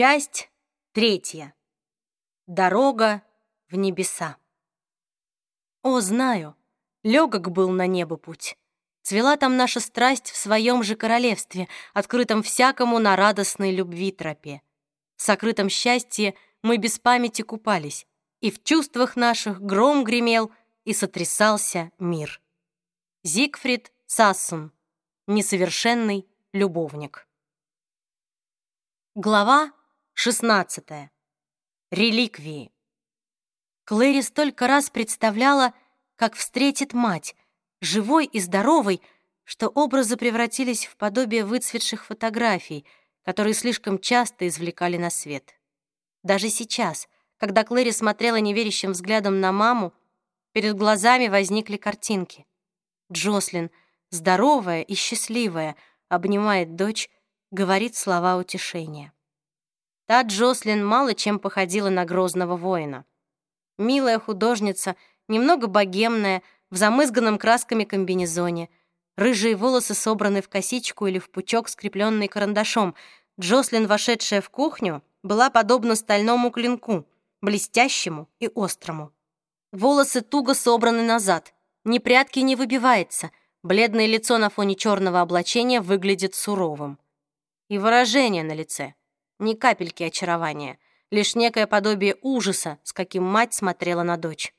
Часть третья. Дорога в небеса. О, знаю, легок был на небо путь. Цвела там наша страсть в своем же королевстве, открытом всякому на радостной любви тропе. В сокрытом счастье мы без памяти купались, и в чувствах наших гром гремел, и сотрясался мир. Зигфрид Сассун. Несовершенный любовник. Глава 16. Реликвии. Клэри столько раз представляла, как встретит мать, живой и здоровой, что образы превратились в подобие выцветших фотографий, которые слишком часто извлекали на свет. Даже сейчас, когда Клэри смотрела неверящим взглядом на маму, перед глазами возникли картинки. Джослин, здоровая и счастливая, обнимает дочь, говорит слова утешения. Та Джослин мало чем походила на грозного воина. Милая художница, немного богемная, в замызганном красками комбинезоне. Рыжие волосы собраны в косичку или в пучок, скрепленный карандашом. Джослин, вошедшая в кухню, была подобна стальному клинку, блестящему и острому. Волосы туго собраны назад, ни прядки не выбивается, бледное лицо на фоне черного облачения выглядит суровым. И выражение на лице, ни капельки очарования, лишь некое подобие ужаса, с каким мать смотрела на дочь.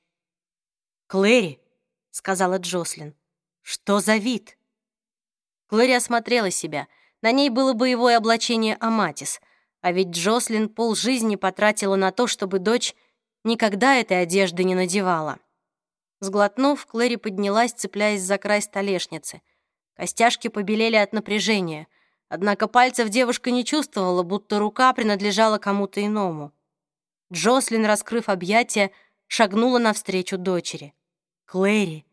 «Клэри!» — сказала Джослин. «Что за вид?» Клэри осмотрела себя. На ней было боевое облачение Аматис, а ведь Джослин полжизни потратила на то, чтобы дочь никогда этой одежды не надевала. Сглотнув, Клэри поднялась, цепляясь за край столешницы. Костяшки побелели от напряжения, однако пальцев девушка не чувствовала, будто рука принадлежала кому-то иному. Джослин, раскрыв объятия, шагнула навстречу дочери. «Клэри!»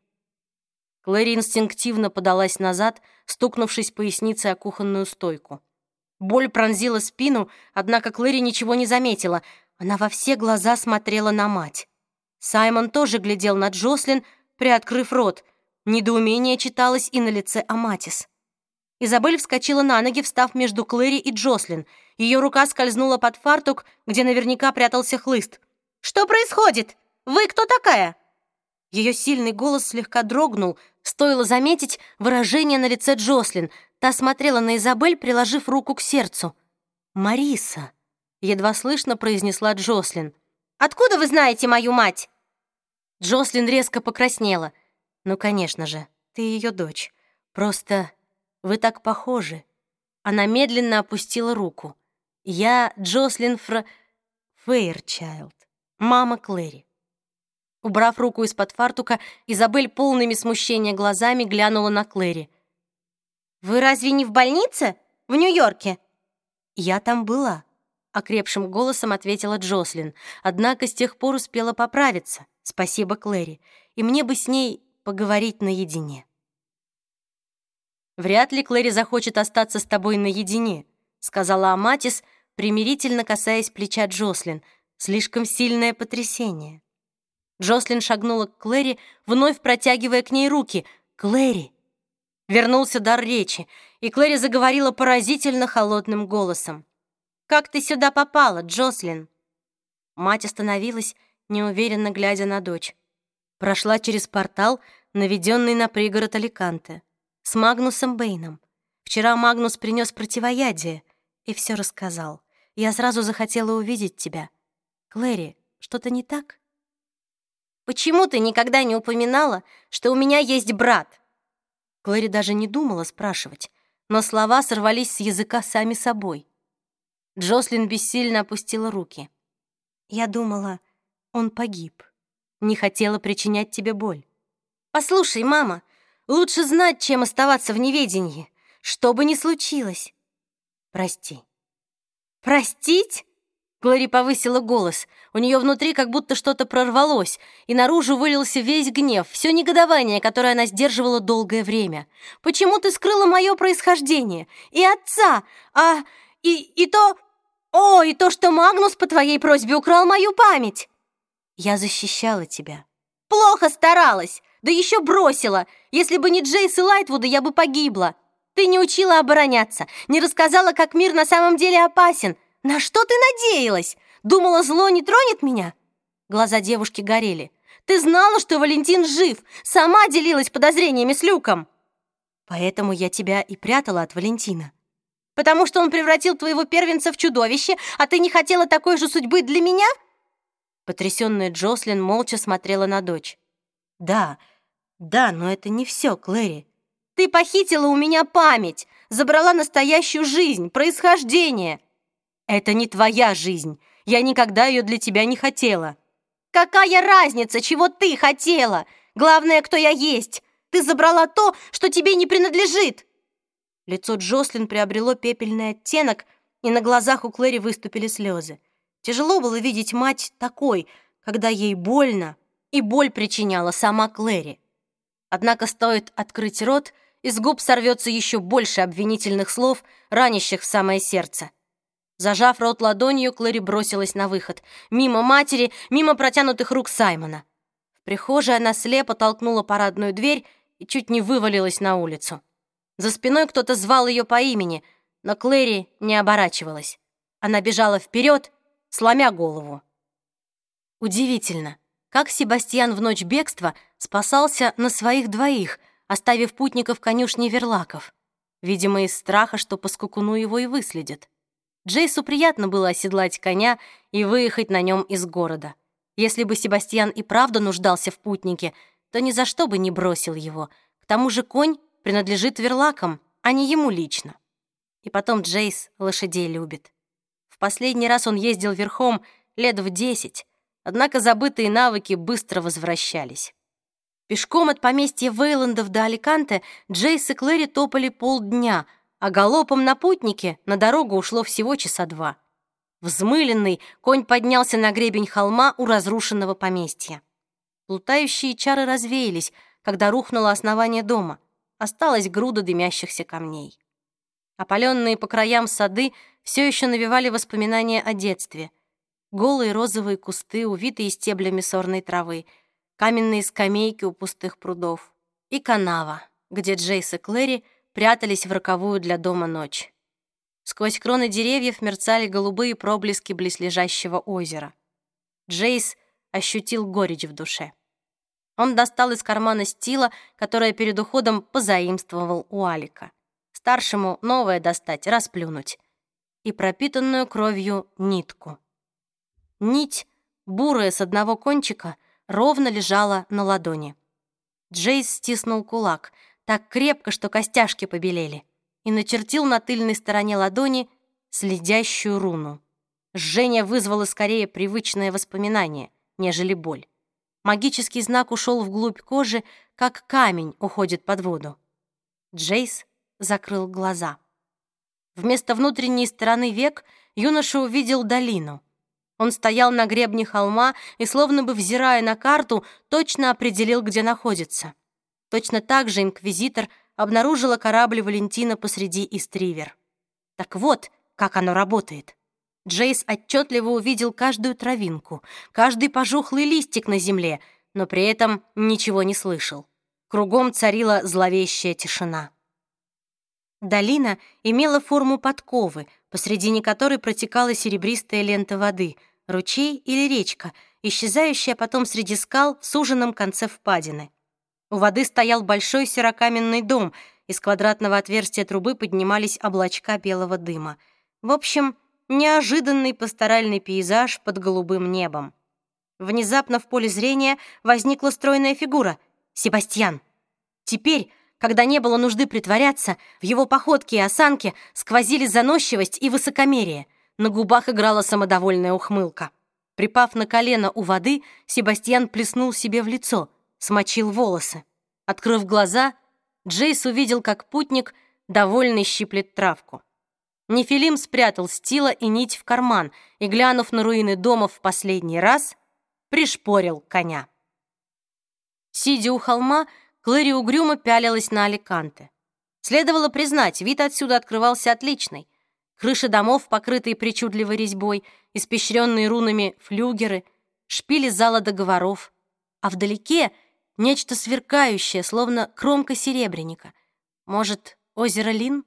Клэри инстинктивно подалась назад, стукнувшись поясницей о кухонную стойку. Боль пронзила спину, однако Клэри ничего не заметила. Она во все глаза смотрела на мать. Саймон тоже глядел на Джослин, приоткрыв рот. Недоумение читалось и на лице Аматис. Изабель вскочила на ноги, встав между Клэри и Джослин. Ее рука скользнула под фартук, где наверняка прятался хлыст. «Что происходит? Вы кто такая?» Ее сильный голос слегка дрогнул, стоило заметить выражение на лице Джослин. Та смотрела на Изабель, приложив руку к сердцу. «Мариса», — едва слышно произнесла Джослин. «Откуда вы знаете мою мать?» Джослин резко покраснела. «Ну, конечно же, ты ее дочь. Просто вы так похожи». Она медленно опустила руку. «Я Джослин Фр... Фейрчайлд, мама Клэри. Убрав руку из-под фартука, Изабель полными смущения глазами глянула на Клэри. «Вы разве не в больнице? В Нью-Йорке?» «Я там была», — окрепшим голосом ответила Джослин. «Однако с тех пор успела поправиться. Спасибо, Клэри. И мне бы с ней поговорить наедине». «Вряд ли Клэри захочет остаться с тобой наедине», — сказала Аматис, примирительно касаясь плеча Джослин. «Слишком сильное потрясение». Джослин шагнула к Клэри, вновь протягивая к ней руки. «Клэри!» Вернулся дар речи, и Клэри заговорила поразительно холодным голосом. «Как ты сюда попала, Джослин?» Мать остановилась, неуверенно глядя на дочь. Прошла через портал, наведенный на пригород Аликанте, с Магнусом Бэйном. Вчера Магнус принес противоядие и все рассказал. Я сразу захотела увидеть тебя. Клэри, что-то не так?» Почему ты никогда не упоминала, что у меня есть брат?» Клэри даже не думала спрашивать, но слова сорвались с языка сами собой. Джослин бессильно опустила руки. «Я думала, он погиб. Не хотела причинять тебе боль. Послушай, мама, лучше знать, чем оставаться в неведении, что бы ни случилось. Прости». «Простить?» Глори повысила голос. У нее внутри как будто что-то прорвалось, и наружу вылился весь гнев, все негодование, которое она сдерживала долгое время. «Почему ты скрыла мое происхождение? И отца? А... и... и то... О, и то, что Магнус по твоей просьбе украл мою память!» «Я защищала тебя». «Плохо старалась, да еще бросила. Если бы не Джейс и Лайтвуда, я бы погибла. Ты не учила обороняться, не рассказала, как мир на самом деле опасен». «На что ты надеялась? Думала, зло не тронет меня?» Глаза девушки горели. «Ты знала, что Валентин жив! Сама делилась подозрениями с Люком!» «Поэтому я тебя и прятала от Валентина. Потому что он превратил твоего первенца в чудовище, а ты не хотела такой же судьбы для меня?» Потрясённая Джослин молча смотрела на дочь. «Да, да, но это не все, Клэри. Ты похитила у меня память, забрала настоящую жизнь, происхождение. Это не твоя жизнь. Я никогда ее для тебя не хотела. Какая разница, чего ты хотела? Главное, кто я есть. Ты забрала то, что тебе не принадлежит. Лицо Джослин приобрело пепельный оттенок, и на глазах у Клэри выступили слезы. Тяжело было видеть мать такой, когда ей больно, и боль причиняла сама Клэри. Однако стоит открыть рот, из губ сорвется еще больше обвинительных слов, ранящих в самое сердце. Зажав рот ладонью, Клэри бросилась на выход. Мимо матери, мимо протянутых рук Саймона. В прихожей она слепо толкнула парадную дверь и чуть не вывалилась на улицу. За спиной кто-то звал ее по имени, но Клэри не оборачивалась. Она бежала вперед, сломя голову. Удивительно, как Себастьян в ночь бегства спасался на своих двоих, оставив путников конюшни Верлаков. Видимо, из страха, что по скукуну его и выследят. Джейсу приятно было оседлать коня и выехать на нем из города. Если бы Себастьян и правда нуждался в путнике, то ни за что бы не бросил его. К тому же конь принадлежит верлакам, а не ему лично. И потом Джейс лошадей любит. В последний раз он ездил верхом лет в десять, однако забытые навыки быстро возвращались. Пешком от поместья Вейландов до Аликанте Джейс и Клэри топали полдня, а галопом на путнике на дорогу ушло всего часа два. Взмыленный, конь поднялся на гребень холма у разрушенного поместья. Плутающие чары развеялись, когда рухнуло основание дома. Осталась груда дымящихся камней. Опаленные по краям сады все еще навевали воспоминания о детстве. Голые розовые кусты, увитые стеблями сорной травы, каменные скамейки у пустых прудов и канава, где Джейс и Клэри — прятались в роковую для дома ночь. Сквозь кроны деревьев мерцали голубые проблески близлежащего озера. Джейс ощутил горечь в душе. Он достал из кармана стила, которое перед уходом позаимствовал у Алика. Старшему новое достать, расплюнуть. И пропитанную кровью нитку. Нить, бурая с одного кончика, ровно лежала на ладони. Джейс стиснул кулак — так крепко, что костяшки побелели, и начертил на тыльной стороне ладони следящую руну. Жжение вызвало скорее привычное воспоминание, нежели боль. Магический знак ушел вглубь кожи, как камень уходит под воду. Джейс закрыл глаза. Вместо внутренней стороны век юноша увидел долину. Он стоял на гребне холма и, словно бы взирая на карту, точно определил, где находится. Точно так же инквизитор обнаружила корабль Валентина посреди Истривер. Так вот, как оно работает. Джейс отчетливо увидел каждую травинку, каждый пожухлый листик на земле, но при этом ничего не слышал. Кругом царила зловещая тишина. Долина имела форму подковы, посредине которой протекала серебристая лента воды, ручей или речка, исчезающая потом среди скал в суженном конце впадины. У воды стоял большой серокаменный дом, из квадратного отверстия трубы поднимались облачка белого дыма. В общем, неожиданный пасторальный пейзаж под голубым небом. Внезапно в поле зрения возникла стройная фигура — Себастьян. Теперь, когда не было нужды притворяться, в его походке и осанке сквозили заносчивость и высокомерие. На губах играла самодовольная ухмылка. Припав на колено у воды, Себастьян плеснул себе в лицо — смочил волосы. Открыв глаза, Джейс увидел, как путник, довольный, щиплет травку. Нефилим спрятал стила и нить в карман и, глянув на руины дома в последний раз, пришпорил коня. Сидя у холма, Клэри угрюмо пялилась на Аликанте. Следовало признать, вид отсюда открывался отличный. Крыши домов, покрытые причудливой резьбой, испещренные рунами флюгеры, шпили зала договоров. А вдалеке — Нечто сверкающее, словно кромка серебряника. Может, озеро Лин?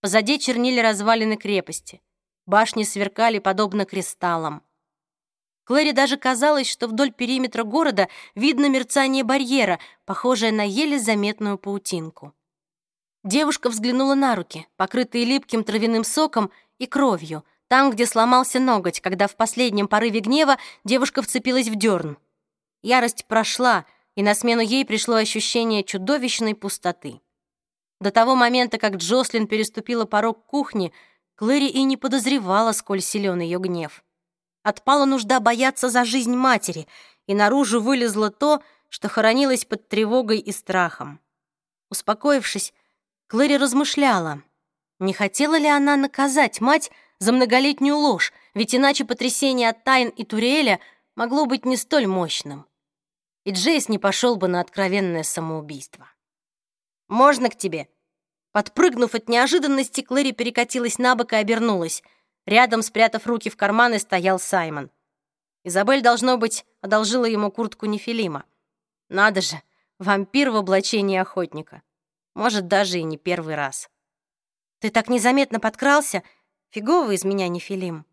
Позади чернили развалины крепости. Башни сверкали подобно кристаллам. Клэри даже казалось, что вдоль периметра города видно мерцание барьера, похожее на еле заметную паутинку. Девушка взглянула на руки, покрытые липким травяным соком и кровью, там, где сломался ноготь, когда в последнем порыве гнева девушка вцепилась в дерн. Ярость прошла, и на смену ей пришло ощущение чудовищной пустоты. До того момента, как Джослин переступила порог кухни, Клэри и не подозревала, сколь силен ее гнев. Отпала нужда бояться за жизнь матери, и наружу вылезло то, что хоронилось под тревогой и страхом. Успокоившись, Клэри размышляла, не хотела ли она наказать мать за многолетнюю ложь, ведь иначе потрясение от Тайн и Туриэля могло быть не столь мощным. И Джейс не пошел бы на откровенное самоубийство. «Можно к тебе?» Подпрыгнув от неожиданности, Клэри перекатилась на бок и обернулась. Рядом, спрятав руки в карманы, стоял Саймон. Изабель, должно быть, одолжила ему куртку Нефилима. Надо же, вампир в облачении охотника. Может, даже и не первый раз. «Ты так незаметно подкрался? Фиговый из меня Нефилим».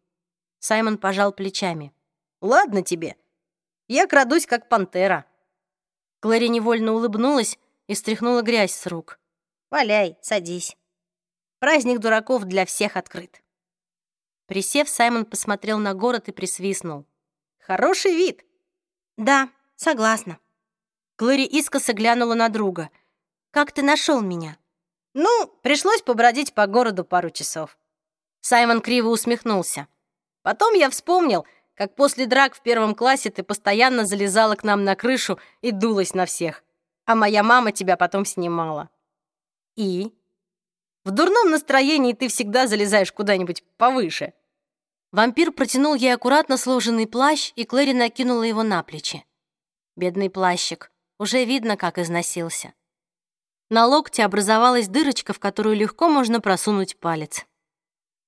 Саймон пожал плечами. «Ладно тебе. Я крадусь, как пантера». Клэри невольно улыбнулась и стряхнула грязь с рук. «Валяй, садись. Праздник дураков для всех открыт». Присев, Саймон посмотрел на город и присвистнул. «Хороший вид!» «Да, согласна». Глори искоса глянула на друга. «Как ты нашел меня?» «Ну, пришлось побродить по городу пару часов». Саймон криво усмехнулся. «Потом я вспомнил, как после драк в первом классе ты постоянно залезала к нам на крышу и дулась на всех, а моя мама тебя потом снимала». «И?» «В дурном настроении ты всегда залезаешь куда-нибудь повыше». Вампир протянул ей аккуратно сложенный плащ, и Клэри накинула его на плечи. Бедный плащик. Уже видно, как износился. На локте образовалась дырочка, в которую легко можно просунуть палец.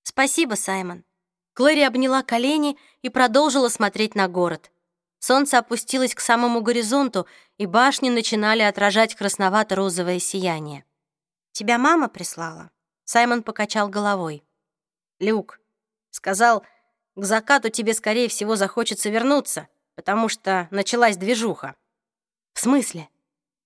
«Спасибо, Саймон». Клэри обняла колени и продолжила смотреть на город. Солнце опустилось к самому горизонту, и башни начинали отражать красновато-розовое сияние. «Тебя мама прислала?» Саймон покачал головой. «Люк, сказал, к закату тебе, скорее всего, захочется вернуться, потому что началась движуха». «В смысле?»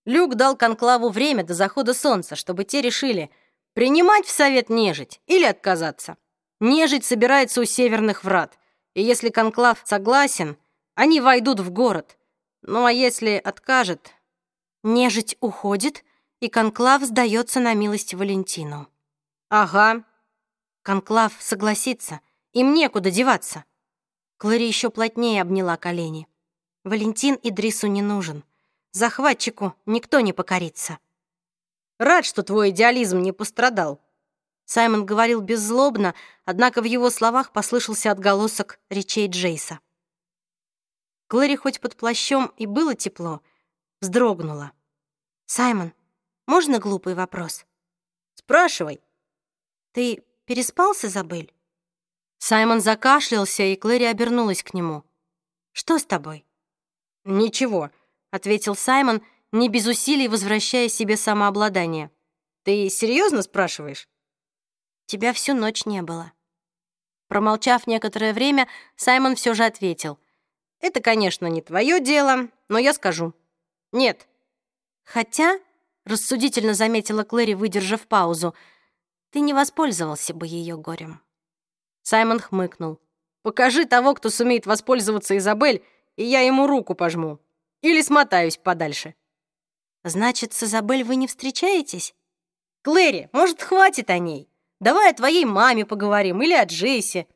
Люк дал конклаву время до захода солнца, чтобы те решили, принимать в совет нежить или отказаться. Нежить собирается у северных врат, и если конклав согласен, они войдут в город. Ну а если откажет... Нежить уходит, и конклав сдается на милость Валентину. Ага. Конклав согласится, им некуда деваться. Клэри еще плотнее обняла колени. Валентин Идрису не нужен. Захватчику никто не покорится. Рад, что твой идеализм не пострадал. Саймон говорил беззлобно, однако в его словах послышался отголосок речей Джейса. Клэри хоть под плащом и было тепло, вздрогнула. «Саймон, можно глупый вопрос?» «Спрашивай». «Ты переспал с Изабель?» Саймон закашлялся, и Клэри обернулась к нему. «Что с тобой?» «Ничего», — ответил Саймон, не без усилий возвращая себе самообладание. «Ты серьезно спрашиваешь?» «Тебя всю ночь не было». Промолчав некоторое время, Саймон все же ответил. «Это, конечно, не твое дело, но я скажу. Нет». «Хотя», — рассудительно заметила Клэри, выдержав паузу, «ты не воспользовался бы ее горем». Саймон хмыкнул. «Покажи того, кто сумеет воспользоваться Изабель, и я ему руку пожму. Или смотаюсь подальше». «Значит, с Изабель вы не встречаетесь?» «Клэри, может, хватит о ней? Давай о твоей маме поговорим или о Джейсе».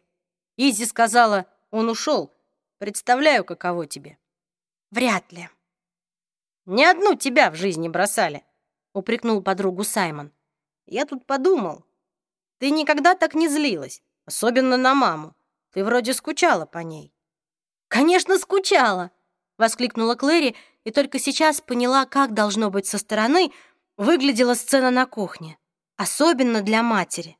Изи сказала, он ушел. Представляю, каково тебе. «Вряд ли». «Ни одну тебя в жизни бросали», — упрекнул подругу Саймон. «Я тут подумал. Ты никогда так не злилась. Особенно на маму. Ты вроде скучала по ней». «Конечно, скучала!» — воскликнула Клэри и только сейчас поняла, как должно быть со стороны выглядела сцена на кухне. Особенно для матери.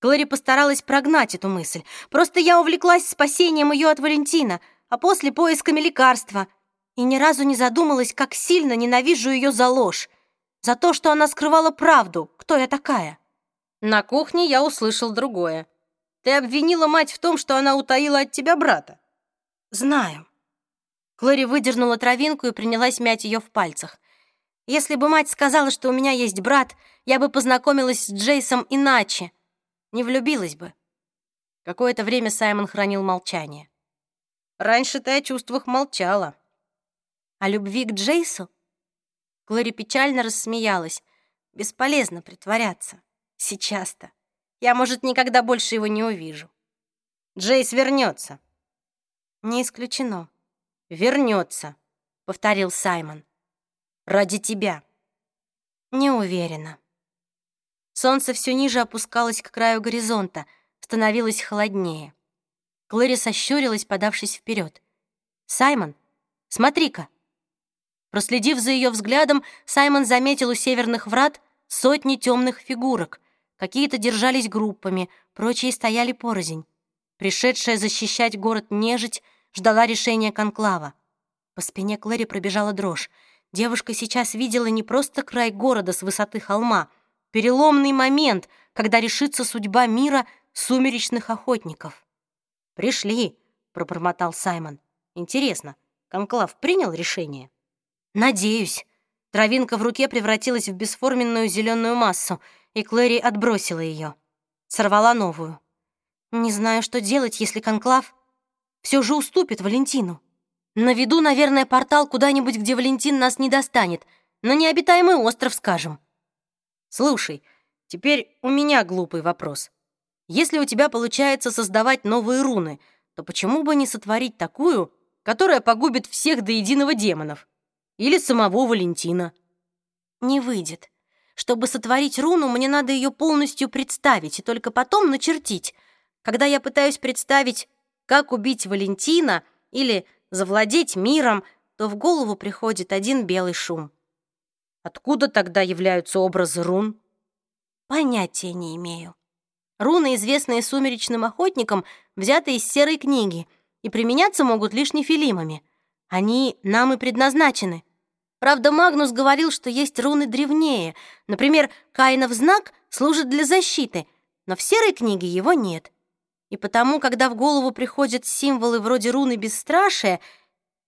Клэри постаралась прогнать эту мысль. Просто я увлеклась спасением ее от Валентина, а после поисками лекарства. И ни разу не задумалась, как сильно ненавижу ее за ложь. За то, что она скрывала правду, кто я такая. На кухне я услышал другое. Ты обвинила мать в том, что она утаила от тебя брата. Знаю. Клэри выдернула травинку и принялась мять ее в пальцах. Если бы мать сказала, что у меня есть брат, я бы познакомилась с Джейсом иначе. Не влюбилась бы. Какое-то время Саймон хранил молчание. Раньше ты о чувствах молчала. О любви к Джейсу? Клэри печально рассмеялась. Бесполезно притворяться. Сейчас-то. Я, может, никогда больше его не увижу. Джейс вернется. Не исключено. Вернется, повторил Саймон. Ради тебя. Не уверена. Солнце все ниже опускалось к краю горизонта, становилось холоднее. Клэри сощурилась, подавшись вперед. «Саймон, смотри-ка!» Проследив за ее взглядом, Саймон заметил у северных врат сотни темных фигурок. Какие-то держались группами, прочие стояли порознь. Пришедшая защищать город нежить ждала решения конклава. По спине Клэри пробежала дрожь. Девушка сейчас видела не просто край города с высоты холма, переломный момент, когда решится судьба мира сумеречных охотников. «Пришли», — пробормотал Саймон. «Интересно, Конклав принял решение?» «Надеюсь». Травинка в руке превратилась в бесформенную зеленую массу, и Клэри отбросила ее. Сорвала новую. «Не знаю, что делать, если Конклав все же уступит Валентину. Наведу, наверное, портал куда-нибудь, где Валентин нас не достанет, на необитаемый остров, скажем». «Слушай, теперь у меня глупый вопрос. Если у тебя получается создавать новые руны, то почему бы не сотворить такую, которая погубит всех до единого демонов? Или самого Валентина?» «Не выйдет. Чтобы сотворить руну, мне надо ее полностью представить и только потом начертить. Когда я пытаюсь представить, как убить Валентина или завладеть миром, то в голову приходит один белый шум. Откуда тогда являются образы рун? Понятия не имею. Руны, известные сумеречным охотникам, взяты из серой книги и применяться могут лишь нефилимами. Они нам и предназначены. Правда, Магнус говорил, что есть руны древнее. Например, Каинов знак служит для защиты, но в серой книге его нет. И потому, когда в голову приходят символы вроде руны бесстрашия,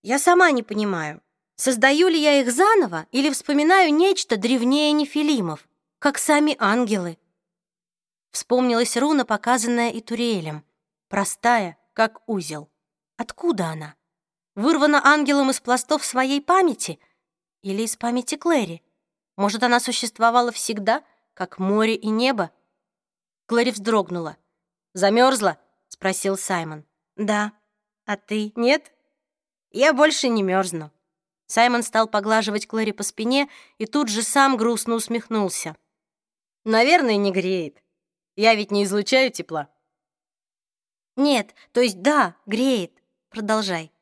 я сама не понимаю, создаю ли я их заново или вспоминаю нечто древнее нефилимов, как сами ангелы. Вспомнилась руна, показанная Итуриэлем. Простая, как узел. Откуда она? Вырвана ангелом из пластов своей памяти? Или из памяти Клэри? Может, она существовала всегда, как море и небо? Клэри вздрогнула. «Замерзла?» — спросил Саймон. «Да. А ты?» «Нет. Я больше не мерзну». Саймон стал поглаживать Клэри по спине и тут же сам грустно усмехнулся. «Наверное, не греет. Я ведь не излучаю тепла. Нет, то есть да, греет. Продолжай.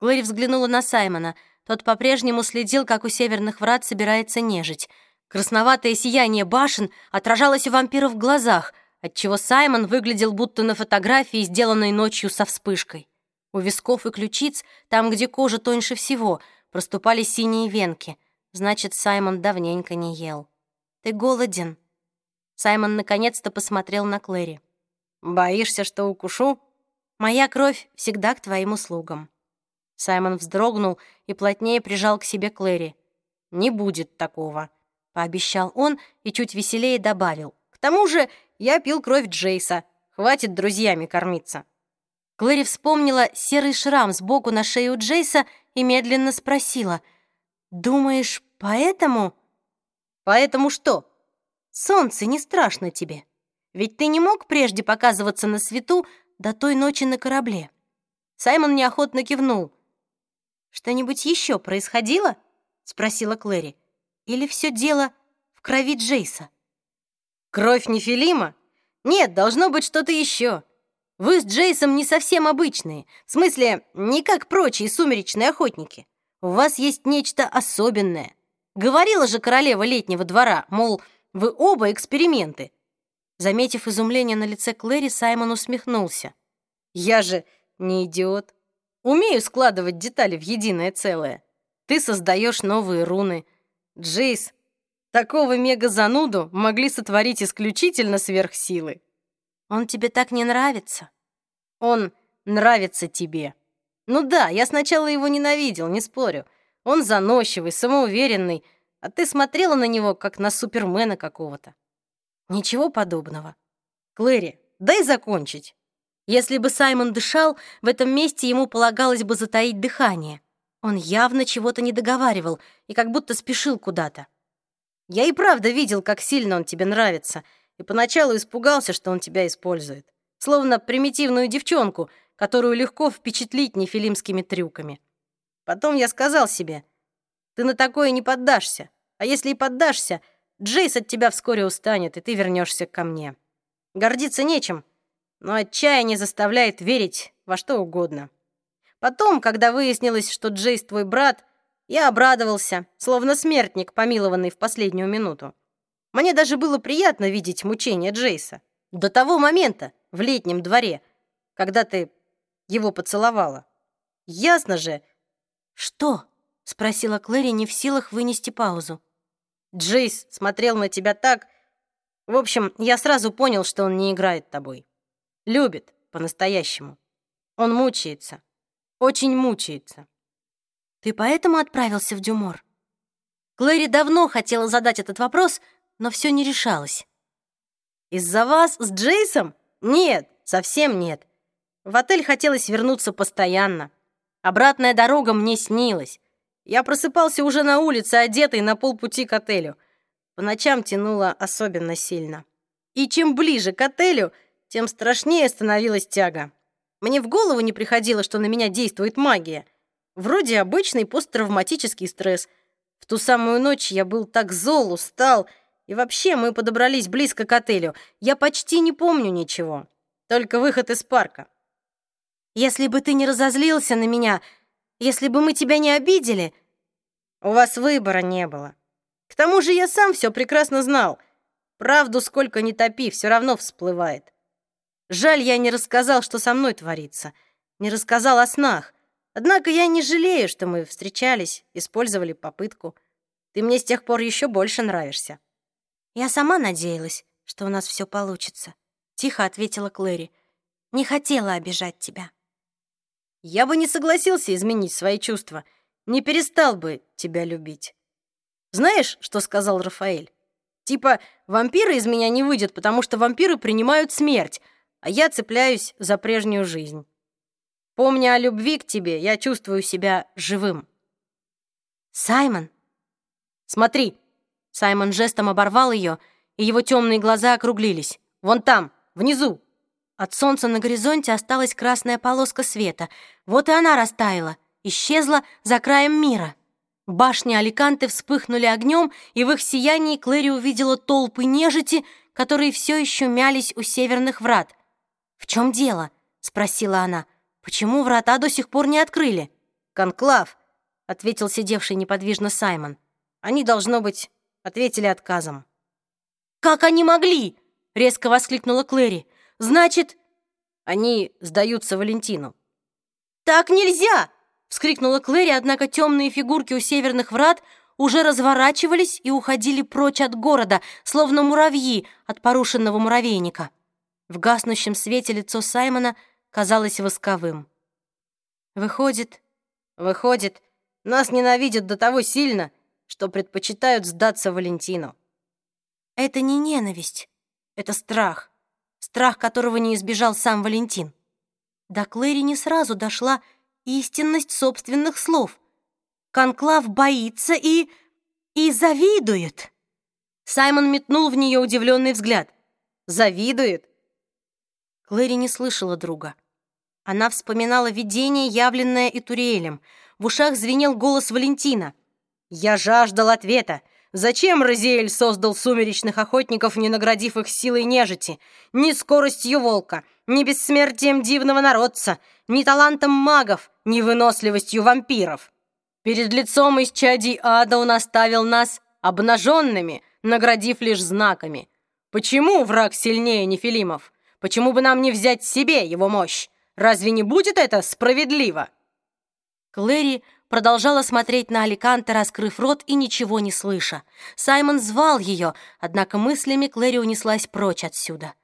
Глори взглянула на Саймона. Тот по-прежнему следил, как у северных врат собирается нежить. Красноватое сияние башен отражалось у вампира в глазах, отчего Саймон выглядел будто на фотографии, сделанной ночью со вспышкой. У висков и ключиц, там, где кожа тоньше всего, проступали синие венки. Значит, Саймон давненько не ел. «Ты голоден?» Саймон наконец-то посмотрел на Клэри. «Боишься, что укушу?» «Моя кровь всегда к твоим услугам». Саймон вздрогнул и плотнее прижал к себе Клэри. «Не будет такого», — пообещал он и чуть веселее добавил. «К тому же я пил кровь Джейса. Хватит друзьями кормиться». Клэри вспомнила серый шрам сбоку на шею Джейса и медленно спросила. «Думаешь, поэтому?» «Поэтому что?» Солнце не страшно тебе. Ведь ты не мог прежде показываться на свету до той ночи на корабле. Саймон неохотно кивнул. «Что-нибудь еще происходило?» — спросила Клэри. «Или все дело в крови Джейса?» «Кровь Нефилима? Нет, должно быть что-то еще. Вы с Джейсом не совсем обычные. В смысле, не как прочие сумеречные охотники. У вас есть нечто особенное. Говорила же королева летнего двора, мол, вы оба эксперименты!» Заметив изумление на лице Клэри, Саймон усмехнулся. «Я же не идиот. Умею складывать детали в единое целое. Ты создаешь новые руны. Джейс, такого мега-зануду могли сотворить исключительно сверхсилы». Он тебе так не нравится? Он нравится тебе. Ну да, я сначала его ненавидел, не спорю. Он заносчивый, самоуверенный, а ты смотрела на него, как на супермена какого-то. Ничего подобного. Клэри, дай закончить. Если бы Саймон дышал, в этом месте ему полагалось бы затаить дыхание. Он явно чего-то не договаривал и как будто спешил куда-то. Я и правда видел, как сильно он тебе нравится, и поначалу испугался, что он тебя использует. Словно примитивную девчонку, которую легко впечатлить нефилимскими трюками. Потом я сказал себе, ты на такое не поддашься, а если и поддашься, Джейс от тебя вскоре устанет, и ты вернешься ко мне. Гордиться нечем, но отчаяние заставляет верить во что угодно. Потом, когда выяснилось, что Джейс твой брат, я обрадовался, словно смертник, помилованный в последнюю минуту. Мне даже было приятно видеть мучения Джейса. До того момента, в летнем дворе, когда ты его поцеловала. Ясно же. Что? спросила Клэри, не в силах вынести паузу. Джейс смотрел на тебя так. В общем, я сразу понял, что он не играет тобой. Любит по-настоящему. Он мучается. Очень мучается. Ты поэтому отправился в Дюмор? Клэри давно хотела задать этот вопрос, но все не решалась. Из-за вас с Джейсом? Нет, совсем нет. В отель хотелось вернуться постоянно. Обратная дорога мне снилась. Я просыпался уже на улице, одетый на полпути к отелю. По ночам тянуло особенно сильно. И чем ближе к отелю, тем страшнее становилась тяга. Мне в голову не приходило, что на меня действует магия. Вроде обычный посттравматический стресс. В ту самую ночь я был так зол, устал, и вообще мы подобрались близко к отелю. Я почти не помню ничего. Только выход из парка. Если бы ты не разозлился на меня, если бы мы тебя не обидели... У вас выбора не было. К тому же я сам все прекрасно знал. Правду сколько ни топи, все равно всплывает. Жаль, я не рассказал, что со мной творится. Не рассказал о снах. Однако я не жалею, что мы встречались, использовали попытку. Ты мне с тех пор еще больше нравишься. Я сама надеялась, что у нас все получится, тихо ответила Клэри. Не хотела обижать тебя. Я бы не согласился изменить свои чувства, не перестал бы тебя любить. Знаешь, что сказал Рафаэль? Типа, вампиры из меня не выйдет, потому что вампиры принимают смерть, а я цепляюсь за прежнюю жизнь. Помня о любви к тебе, я чувствую себя живым. Саймон, смотри. Саймон жестом оборвал ее, и его темные глаза округлились. Вон там, внизу. От солнца на горизонте осталась красная полоска света. Вот и она растаяла, исчезла за краем мира. Башни Аликанты вспыхнули огнем, и в их сиянии Клэри увидела толпы нежити, которые все еще мялись у северных врат. «В чем дело?» — спросила она. «Почему врата до сих пор не открыли?» «Конклав», — ответил сидевший неподвижно Саймон. «Они, должно быть, ответили отказом». «Как они могли?» — резко воскликнула Клэри. «Значит...» «Они сдаются Валентину». «Так нельзя!» — вскрикнула Клэри, однако темные фигурки у северных врат уже разворачивались и уходили прочь от города, словно муравьи от порушенного муравейника. В гаснущем свете лицо Саймона казалось восковым. «Выходит, выходит, нас ненавидят до того сильно, что предпочитают сдаться Валентину». «Это не ненависть, это страх, страх которого не избежал сам Валентин». До Клэри не сразу дошла истинность собственных слов. Конклав боится и... и завидует. Саймон метнул в нее удивленный взгляд. «Завидует? Клэри не слышала друга. Она вспоминала видение, явленное Итуриэлем. В ушах звенел голос Валентина. «Я жаждал ответа. Зачем Розиэль создал сумеречных охотников, не наградив их силой нежити? Ни скоростью волка, ни бессмертием дивного народца, ни талантом магов, ни выносливостью вампиров. Перед лицом из ада он оставил нас обнаженными, наградив лишь знаками. Почему враг сильнее Нефилимов? Почему бы нам не взять себе его мощь? Разве не будет это справедливо?» Клэри продолжала смотреть на Аликанте, раскрыв рот и ничего не слыша. Саймон звал ее, однако мыслями Клэри унеслась прочь отсюда.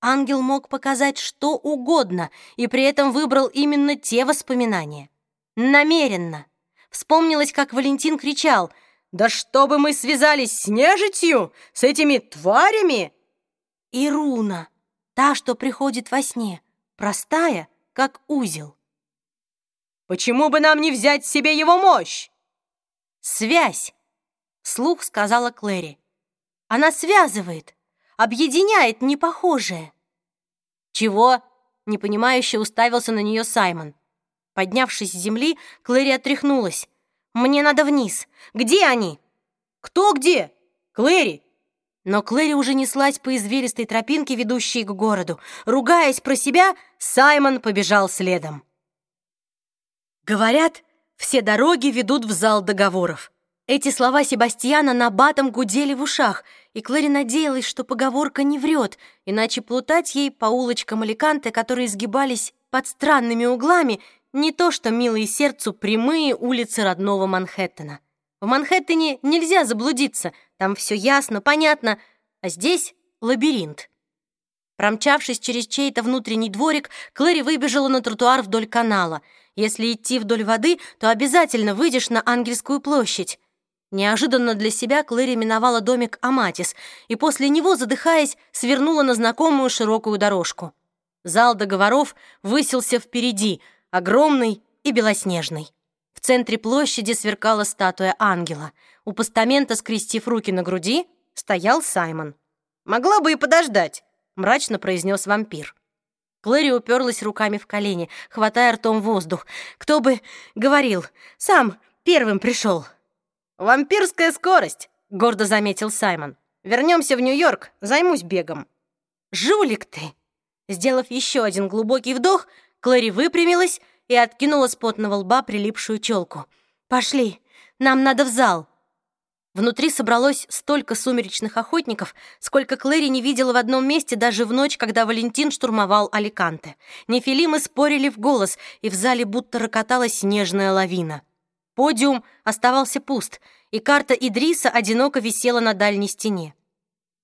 Ангел мог показать что угодно и при этом выбрал именно те воспоминания. Намеренно. Вспомнилось, как Валентин кричал «Да чтобы мы связались с нежитью, с этими тварями!» И руна, та, что приходит во сне, простая, как узел. «Почему бы нам не взять себе его мощь?» «Связь!» — слух сказала Клэри. «Она связывает, объединяет непохожее». «Чего?» — непонимающе уставился на нее Саймон. Поднявшись с земли, Клэри отряхнулась. «Мне надо вниз. Где они?» «Кто где? Клэри!» Но Клэри уже неслась по извилистой тропинке, ведущей к городу. Ругаясь про себя, Саймон побежал следом. Говорят, все дороги ведут в зал договоров. Эти слова Себастьяна на батом гудели в ушах, и Клэри надеялась, что поговорка не врет, иначе плутать ей по улочкам Аликанте, которые сгибались под странными углами, не то что милые сердцу прямые улицы родного Манхэттена. В Манхэттене нельзя заблудиться, там все ясно, понятно, а здесь лабиринт. Промчавшись через чей-то внутренний дворик, Клэри выбежала на тротуар вдоль канала. Если идти вдоль воды, то обязательно выйдешь на Ангельскую площадь. Неожиданно для себя Клэри миновала домик Аматис и после него, задыхаясь, свернула на знакомую широкую дорожку. Зал договоров высился впереди — огромный и белоснежный. В центре площади сверкала статуя ангела. У постамента, скрестив руки на груди, стоял Саймон. «Могла бы и подождать», — мрачно произнес вампир. Клэри уперлась руками в колени, хватая ртом воздух. «Кто бы говорил, сам первым пришел». «Вампирская скорость», — гордо заметил Саймон. «Вернемся в Нью-Йорк, займусь бегом». «Жулик ты!» Сделав еще один глубокий вдох, Клэри выпрямилась и откинула с потного лба прилипшую челку. «Пошли, нам надо в зал!» Внутри собралось столько сумеречных охотников, сколько Клэри не видела в одном месте даже в ночь, когда Валентин штурмовал Аликанте. Нефилимы спорили в голос, и в зале будто рокотала снежная лавина. Подиум оставался пуст, и карта Идриса одиноко висела на дальней стене.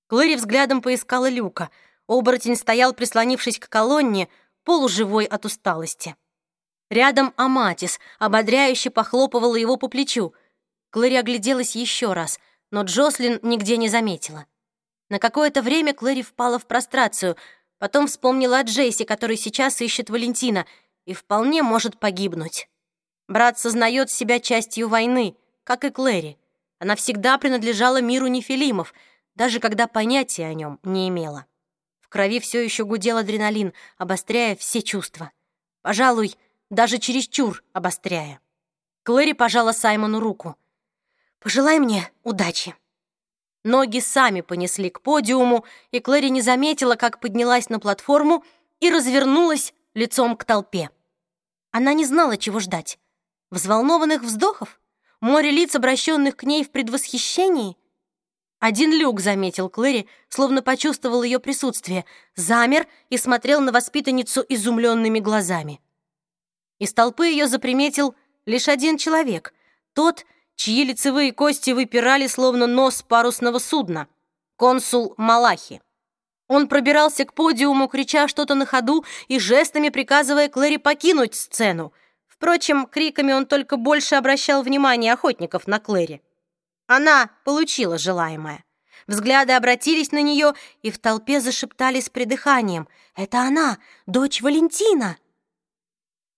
Клэри взглядом поискала люка. Оборотень стоял, прислонившись к колонне, полуживой от усталости. Рядом Аматис ободряюще похлопывала его по плечу. Клэри огляделась еще раз, но Джослин нигде не заметила. На какое-то время Клэри впала в прострацию, потом вспомнила о Джейсе, который сейчас ищет Валентина и вполне может погибнуть. Брат сознает себя частью войны, как и Клэри. Она всегда принадлежала миру нефилимов, даже когда понятия о нем не имела. В крови все еще гудел адреналин, обостряя все чувства. Пожалуй, даже чересчур обостряя. Клэри пожала Саймону руку. «Пожелай мне удачи». Ноги сами понесли к подиуму, и Клэри не заметила, как поднялась на платформу и развернулась лицом к толпе. Она не знала, чего ждать. Взволнованных вздохов? Море лиц, обращенных к ней в предвосхищении? Один люк заметил Клэри, словно почувствовал ее присутствие, замер и смотрел на воспитанницу изумленными глазами. Из толпы ее заприметил лишь один человек, тот, чьи лицевые кости выпирали, словно нос парусного судна, консул Малахи. Он пробирался к подиуму, крича что-то на ходу и жестами приказывая Клэри покинуть сцену. Впрочем, криками он только больше обращал внимание охотников на Клэри. Она получила желаемое. Взгляды обратились на нее, и в толпе зашептали с придыханием. «Это она, дочь Валентина!»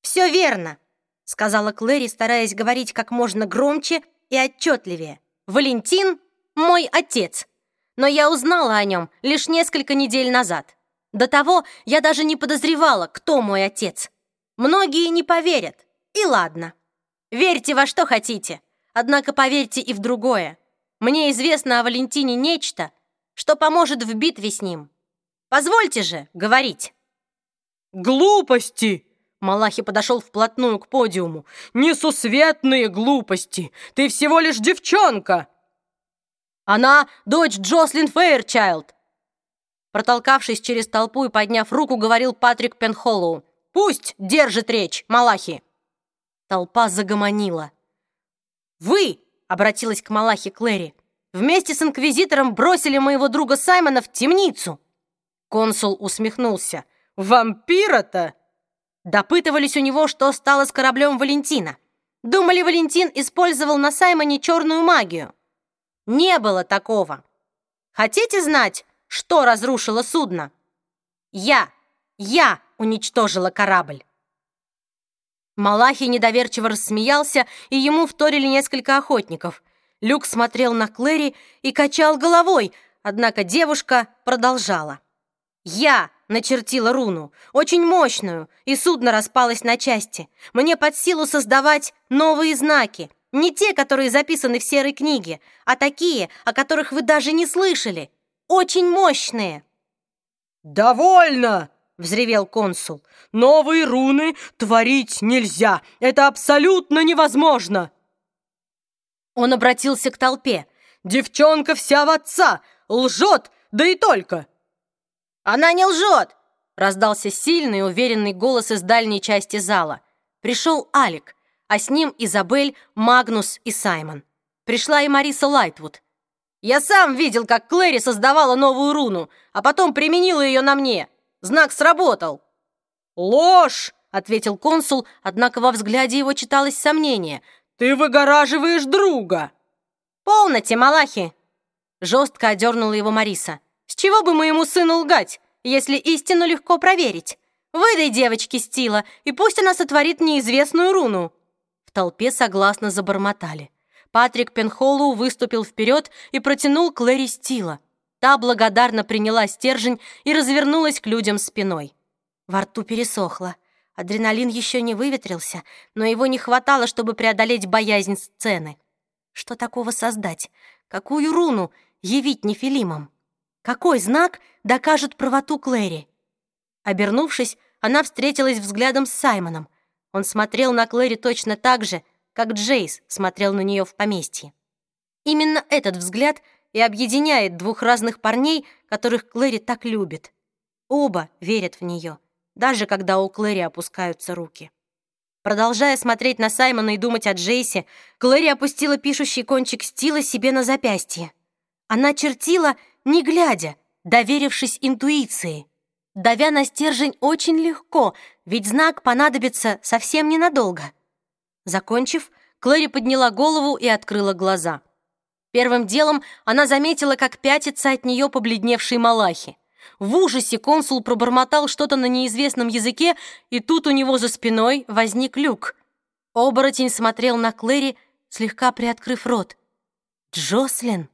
«Все верно», — сказала Клэри, стараясь говорить как можно громче и отчетливее. «Валентин — мой отец, но я узнала о нем лишь несколько недель назад. До того я даже не подозревала, кто мой отец. Многие не поверят, и ладно. Верьте во что хотите». Однако поверьте и в другое. Мне известно о Валентине нечто, что поможет в битве с ним. Позвольте же говорить». «Глупости!» Малахи подошел вплотную к подиуму. «Несусветные глупости! Ты всего лишь девчонка!» «Она дочь Джослин Фейрчайлд!» Протолкавшись через толпу и подняв руку, говорил Патрик Пенхоллоу. «Пусть держит речь, Малахи!» Толпа загомонила. «Вы!» — обратилась к Малахе Клэри. «Вместе с Инквизитором бросили моего друга Саймона в темницу!» Консул усмехнулся. «Вампира-то?» Допытывались у него, что стало с кораблем Валентина. Думали, Валентин использовал на Саймоне черную магию. Не было такого. Хотите знать, что разрушило судно? Я, я уничтожила корабль. Малахи недоверчиво рассмеялся, и ему вторили несколько охотников. Люк смотрел на Клэри и качал головой, однако девушка продолжала. «Я начертила руну, очень мощную, и судно распалось на части. Мне под силу создавать новые знаки, не те, которые записаны в серой книге, а такие, о которых вы даже не слышали. Очень мощные!» «Довольно!» — взревел консул. «Новые руны творить нельзя! Это абсолютно невозможно!» Он обратился к толпе. «Девчонка вся в отца! Лжет! Да и только!» «Она не лжет!» — раздался сильный, уверенный голос из дальней части зала. Пришел Алик а с ним Изабель, Магнус и Саймон. Пришла и Мариса Лайтвуд. «Я сам видел, как Клэри создавала новую руну, а потом применила ее на мне. Знак сработал». «Ложь!» — ответил консул, однако во взгляде его читалось сомнение. «Ты выгораживаешь друга!» «Полноте, Малахи!» Жестко одернула его Мариса. «С чего бы моему сыну лгать, если истину легко проверить? Выдай девочке Стила, и пусть она сотворит неизвестную руну». В толпе согласно забормотали. Патрик Пенхоллоу выступил вперед и протянул Клэри Стила. Та благодарно приняла стержень и развернулась к людям спиной. Во рту пересохло. Адреналин еще не выветрился, но его не хватало, чтобы преодолеть боязнь сцены. Что такого создать? Какую руну явить нефилимам? Какой знак докажет правоту Клэри? Обернувшись, она встретилась взглядом с Саймоном. Он смотрел на Клэри точно так же, как Джейс смотрел на нее в поместье. Именно этот взгляд и объединяет двух разных парней, которых Клэри так любит. Оба верят в нее, даже когда у Клэри опускаются руки. Продолжая смотреть на Саймона и думать о Джейсе, Клэри опустила пишущий кончик стила себе на запястье. Она чертила, не глядя, доверившись интуиции. Давя на стержень очень легко, ведь знак понадобится совсем ненадолго. Закончив, Клэри подняла голову и открыла глаза. Первым делом она заметила, как пятится от нее побледневший Малахи. В ужасе консул пробормотал что-то на неизвестном языке, и тут у него за спиной возник люк. Оборотень смотрел на Клэри, слегка приоткрыв рот. «Джослин?»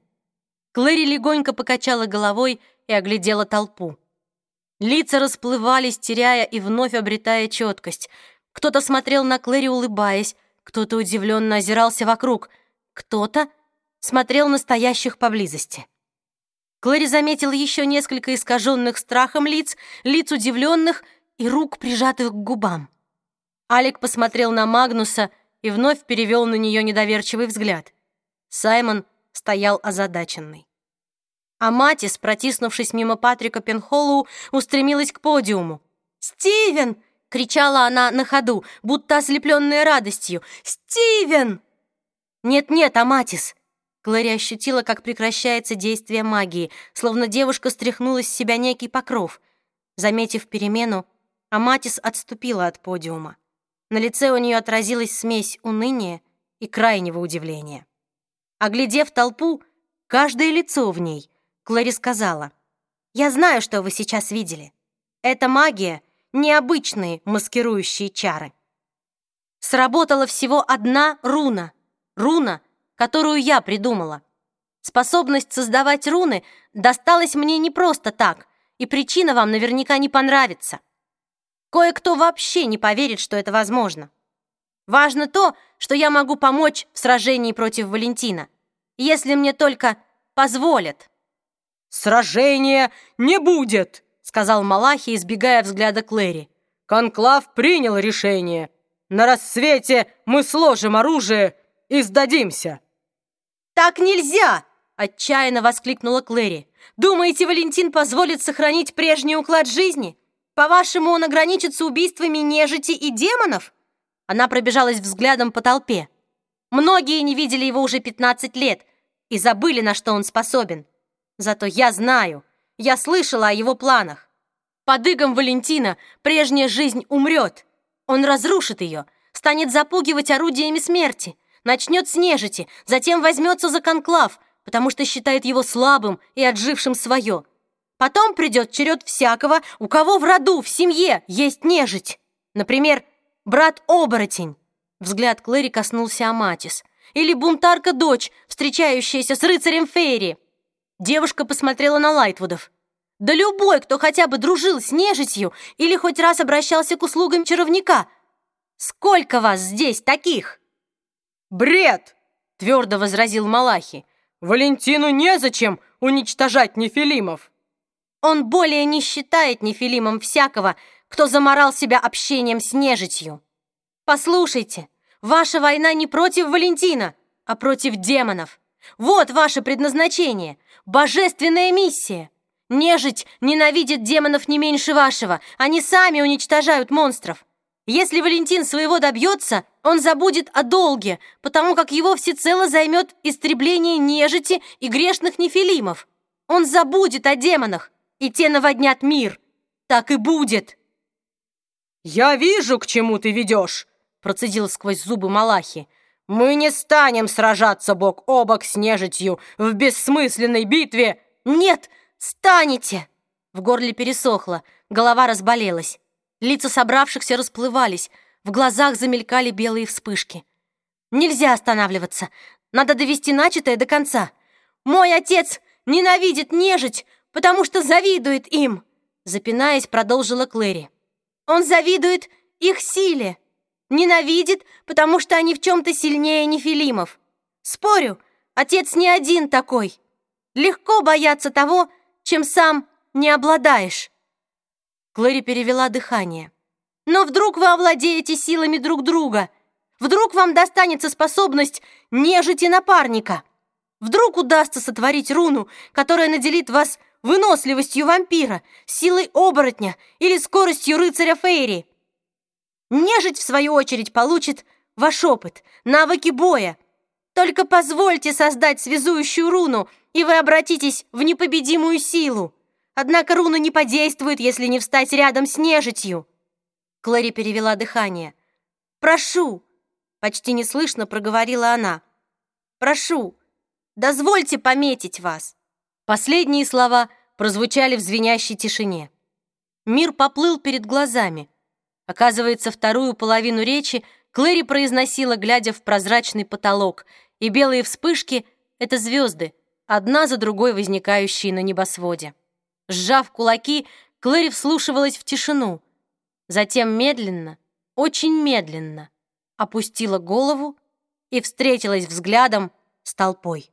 Клэри легонько покачала головой и оглядела толпу. Лица расплывались, теряя и вновь обретая четкость. Кто-то смотрел на Клэри, улыбаясь, кто-то удивленно озирался вокруг, кто-то смотрел настоящих поблизости. Клэри заметила еще несколько искаженных страхом лиц, лиц удивленных и рук, прижатых к губам. Алик посмотрел на Магнуса и вновь перевел на нее недоверчивый взгляд. Саймон стоял озадаченный. А Матис, протиснувшись мимо Патрика Пенхоллоу, устремилась к подиуму. «Стивен!» — кричала она на ходу, будто ослепленная радостью. «Стивен!» «Нет-нет, Аматис!» Глори ощутила, как прекращается действие магии, словно девушка стряхнула с себя некий покров. Заметив перемену, Аматис отступила от подиума. На лице у нее отразилась смесь уныния и крайнего удивления. Оглядев толпу, каждое лицо в ней Клэри сказала, «Я знаю, что вы сейчас видели. Это магия, необычные маскирующие чары. Сработала всего одна руна. Руна, которую я придумала. Способность создавать руны досталась мне не просто так, и причина вам наверняка не понравится. Кое-кто вообще не поверит, что это возможно. Важно то, что я могу помочь в сражении против Валентина, если мне только позволят. «Сражения не будет!» — сказал Малахи, избегая взгляда Клэри. «Конклав принял решение. На рассвете мы сложим оружие и сдадимся». «Так нельзя!» — отчаянно воскликнула Клэри. «Думаете, Валентин позволит сохранить прежний уклад жизни? По-вашему, он ограничится убийствами нежити и демонов?» Она пробежалась взглядом по толпе. Многие не видели его уже 15 лет и забыли, на что он способен. Зато я знаю, Я слышала о его планах. Под игом Валентина прежняя жизнь умрет. Он разрушит ее, станет запугивать орудиями смерти, начнет с нежити, затем возьмется за конклав, потому что считает его слабым и отжившим свое. Потом придет черед всякого, у кого в роду, в семье есть нежить. Например, брат-оборотень. Взгляд Клэри коснулся Аматис. Или бунтарка-дочь, встречающаяся с рыцарем Фейри. Девушка посмотрела на Лайтвудов. Да любой, кто хотя бы дружил с нежитью или хоть раз обращался к услугам чаровника. Сколько вас здесь таких? «Бред!» — твердо возразил Малахи. «Валентину незачем уничтожать нефилимов!» Он более не считает нефилимом всякого, кто заморал себя общением с нежитью. Послушайте, ваша война не против Валентина, а против демонов. Вот ваше предназначение, божественная миссия. Нежить ненавидит демонов не меньше вашего, они сами уничтожают монстров. Если Валентин своего добьется, он забудет о долге, потому как его всецело займет истребление нежити и грешных нефилимов. Он забудет о демонах, и те наводнят мир. Так и будет. «Я вижу, к чему ты ведешь», — процедил сквозь зубы Малахи. «Мы не станем сражаться бок о бок с нежитью в бессмысленной битве!» «Нет, станете!» В горле пересохло, голова разболелась. Лица собравшихся расплывались, в глазах замелькали белые вспышки. «Нельзя останавливаться! Надо довести начатое до конца! Мой отец ненавидит нежить, потому что завидует им!» Запинаясь, продолжила Клэри. «Он завидует их силе, ненавидит, потому что они в чем-то сильнее нефилимов. Спорю, отец не один такой. Легко бояться того, чем сам не обладаешь». Клэри перевела дыхание. «Но вдруг вы овладеете силами друг друга? Вдруг вам достанется способность нежити напарника? Вдруг удастся сотворить руну, которая наделит вас выносливостью вампира, силой оборотня или скоростью рыцаря Фейри. Нежить, в свою очередь, получит ваш опыт, навыки боя. Только позвольте создать связующую руну, и вы обратитесь в непобедимую силу. Однако руна не подействует, если не встать рядом с нежитью. Клэри перевела дыхание. «Прошу!» — почти неслышно проговорила она. «Прошу, дозвольте пометить вас!» Последние слова прозвучали в звенящей тишине. Мир поплыл перед глазами. Оказывается, вторую половину речи Клэри произносила, глядя в прозрачный потолок, и белые вспышки — это звезды, одна за другой возникающие на небосводе. Сжав кулаки, Клэри вслушивалась в тишину. Затем медленно, очень медленно опустила голову и встретилась взглядом с толпой.